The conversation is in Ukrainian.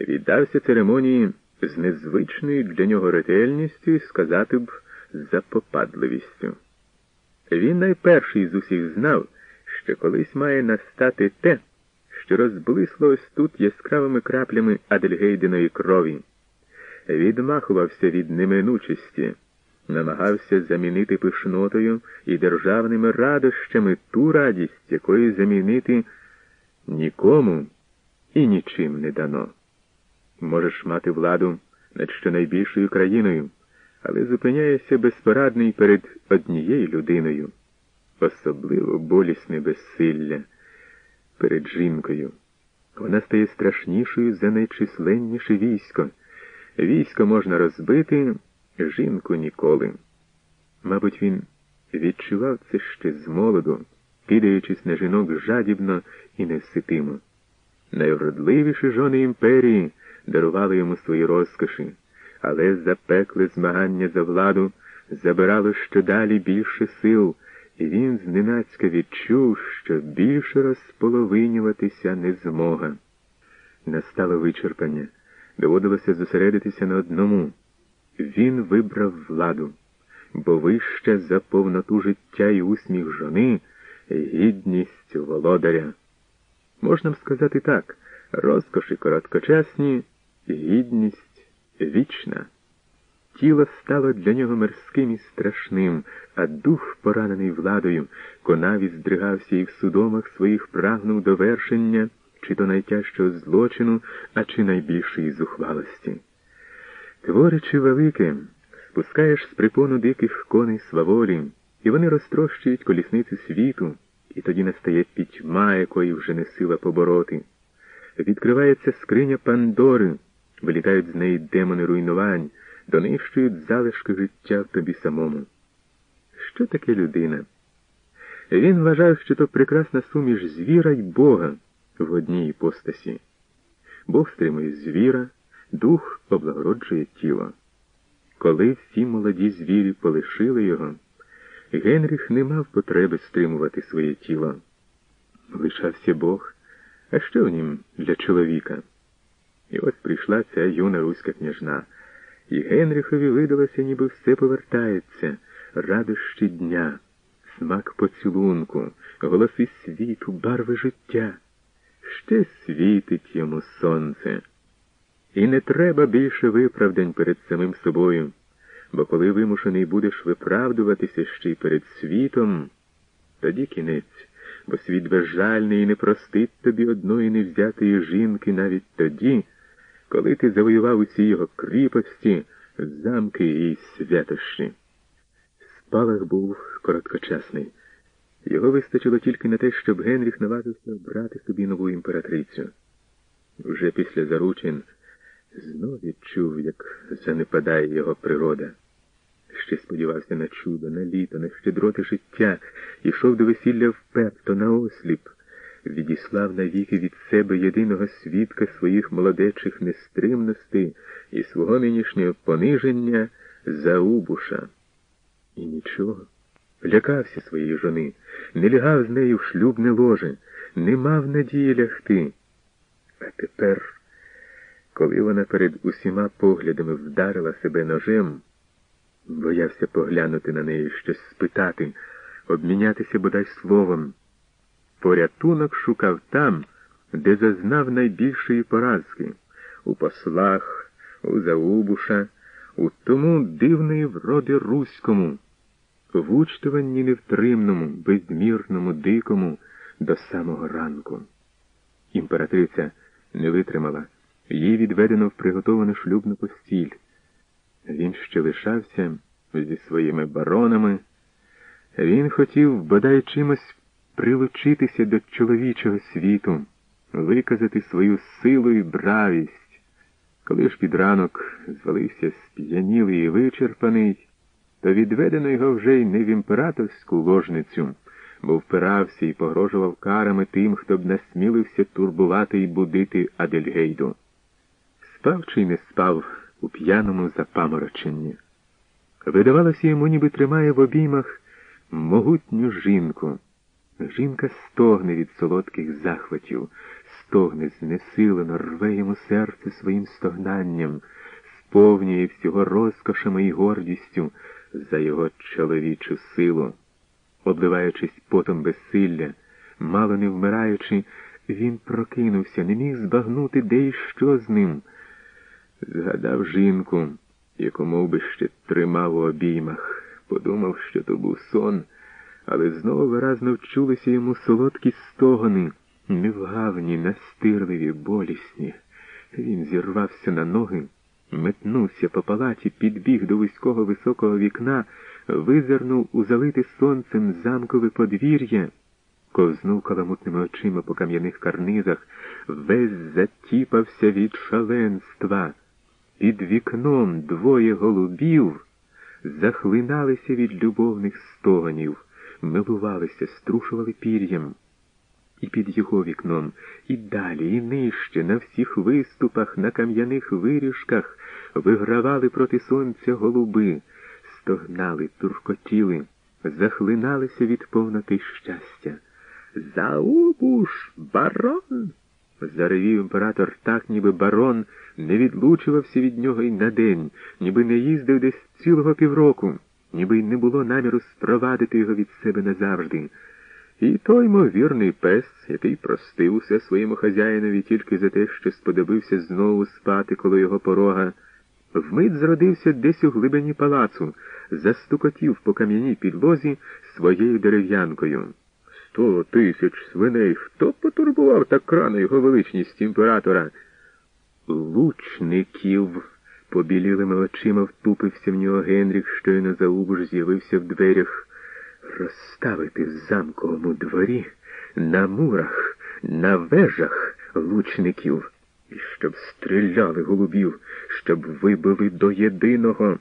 віддався церемонії з незвичною для нього ретельністю сказати б запопадливістю. Він найперший з усіх знав, що колись має настати те, що розблисло ось тут яскравими краплями Адельгейдиної крові. Відмахувався від неминучості, намагався замінити пишнотою і державними радощами ту радість, якої замінити нікому і нічим не дано. Можеш мати владу над щонайбільшою країною, але зупиняєшся безпорадний перед однією людиною, особливо болісне безсилля перед жінкою. Вона стає страшнішою за найчисленніше військо. Військо можна розбити, жінку ніколи. Мабуть, він відчував це ще з молоду, кидаючись на жінок жадібно і невситимо. Найвродливіші жони імперії дарували йому свої розкоші, але запекле змагання за владу забирало щодалі більше сил, і він зненацька відчув, що більше розполовинюватися не змога. Настало вичерпання, доводилося зосередитися на одному. Він вибрав владу, бо вище за повноту життя і усміх жони гідність володаря. Можна б сказати так, розкоші короткочасні, гідність вічна. Тіло стало для нього мирським і страшним, а дух, поранений владою, конаві здригався і в судомах своїх прагнув довершення, чи то найтяжчого злочину, а чи найбільшої зухвалості. Творячи велике, спускаєш з припону диких коней сваволі, і вони розтрощують колісниці світу, і тоді настає пітьма, якої вже не сила побороти. Відкривається скриня Пандори, вилітають з неї демони руйнувань, донищують залишки життя в тобі самому. Що таке людина? Він вважав, що то прекрасна суміш звіра й Бога в одній іпостасі. Бог стримує звіра, дух облагороджує тіло. Коли всі молоді звірі полишили його, Генріх не мав потреби стримувати своє тіло. Лишався Бог, а що в нім для чоловіка? І ось прийшла ця юна руська княжна, і Генріхові видалося, ніби все повертається, радощі дня, смак поцілунку, голоси світу, барви життя. Ще світить йому сонце. І не треба більше виправдань перед самим собою, бо коли вимушений будеш виправдуватися ще й перед світом, тоді кінець, бо світ безжальний і не простить тобі одної невзятої жінки навіть тоді, коли ти завоював усі його кріпості, замки і святощі. Спалах був короткочасний. Його вистачило тільки на те, щоб Генріх наважився обрати собі нову імператрицю. Вже після заручин знов відчув, як занепадає його природа. Ще сподівався на чудо, на літо, на щедроти життя, ішов до весілля вперто, наосліп, відіслав навіки від себе єдиного свідка своїх молодечих нестримностей і свого нинішнього пониження Заубуша. І нічого. Лякався своєї жони, не лягав з нею в шлюбне ложе, не мав надії лягти. А тепер, коли вона перед усіма поглядами вдарила себе ножем, боявся поглянути на неї щось спитати, обмінятися бодай словом. Порятунок шукав там, де зазнав найбільшої поразки у послах, у Заубуша, у тому дивної вроди руському в учтуванні невтримному, безмірному, дикому до самого ранку. Імператриця не витримала, їй відведено в приготовану шлюбну постіль. Він ще лишався зі своїми баронами. Він хотів бодай чимось прилучитися до чоловічого світу, виказати свою силу і бравість. Коли ж під ранок звалився сп'янілий і вичерпаний, то відведено його вже й не в імператорську ложницю, бо впирався і погрожував карами тим, хто б насмілився турбувати і будити Адельгейду. Спав чи не спав у п'яному запамороченні. Видавалося йому, ніби тримає в обіймах могутню жінку. Жінка стогне від солодких захватів, стогне, знесилено, рве йому серце своїм стогнанням, сповнює всього розкошами і гордістю за його чоловічу силу. Обливаючись потом безсилля, мало не вмираючи, він прокинувся, не міг збагнути, де і що з ним. Згадав жінку, яку мов би, ще тримав у обіймах, подумав, що то був сон, але знову виразно вчулися йому солодкі стогони, невгавні, настирливі, болісні. Він зірвався на ноги, метнувся по палаті, підбіг до вузького високого вікна, визирнув у залите сонцем замкове подвір'я ковзнув каламутними очима по кам'яних карнизах, весь затіпався від шаленства. Під вікном двоє голубів захлиналися від любовних стогонів, милувалися, струшували пір'ям. І під його вікном, і далі, і нижче, на всіх виступах, на кам'яних виріжках вигравали проти сонця голуби, стогнали, туркотіли, захлиналися від повноти щастя. Заубуш, барон. заревів імператор так, ніби барон не відлучувався від нього й на день, ніби не їздив десь цілого півроку, ніби й не було наміру спровадити його від себе назавжди. І той ймовірний пес, який простив усе своєму хазяїнові тільки за те, що сподобився знову спати коло його порога, вмить зродився десь у глибині палацу, застукотів по кам'яній підлозі своєю дерев'янкою. Сто тисяч свиней. Хто потурбував так рано його величність імператора? Лучників, побілілими очима втупився в нього Генріх, щойно заубуж з'явився в дверях. Розставити в замковому дворі на мурах, на вежах лучників, і щоб стріляли голубів, щоб вибили до єдиного.